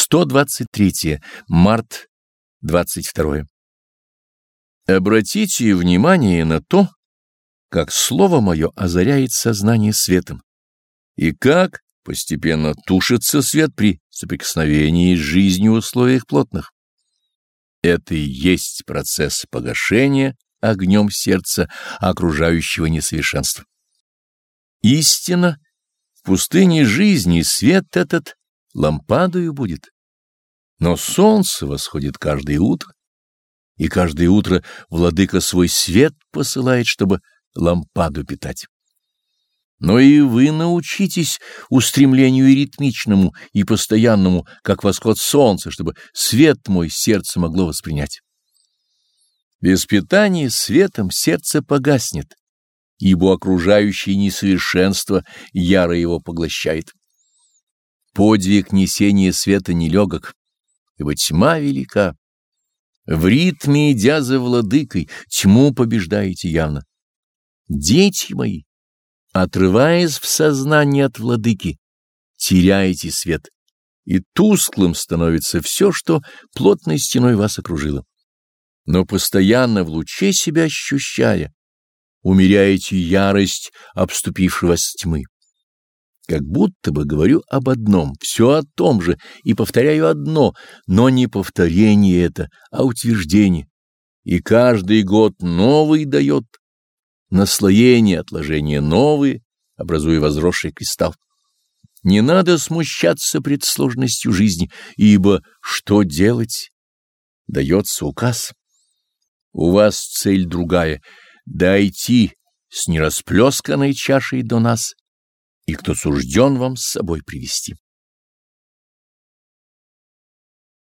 123. Март 22. Обратите внимание на то, как слово мое озаряет сознание светом, и как постепенно тушится свет при соприкосновении с жизнью в условиях плотных. Это и есть процесс погашения огнем сердца окружающего несовершенства. Истина, в пустыне жизни свет этот лампадою будет. Но солнце восходит каждое утро, и каждое утро владыка свой свет посылает, чтобы лампаду питать. Но и вы научитесь устремлению ритмичному и постоянному, как восход солнца, чтобы свет мой сердце могло воспринять. Без питания светом сердце погаснет, ибо окружающее несовершенство яро его поглощает. Подвиг несения света нелегок, ибо тьма велика. В ритме, идя за владыкой, тьму побеждаете явно. Дети мои, отрываясь в сознании от владыки, теряете свет, и тусклым становится все, что плотной стеной вас окружило. Но постоянно в луче себя ощущая, умеряете ярость обступившего вас тьмы. Как будто бы говорю об одном, все о том же, и повторяю одно, но не повторение это, а утверждение. И каждый год новый дает наслоение, отложения новые, образуя возросший кристалл. Не надо смущаться пред сложностью жизни, ибо что делать? Дается указ. У вас цель другая — дойти с нерасплесканной чашей до нас — и кто сужден вам с собой привести.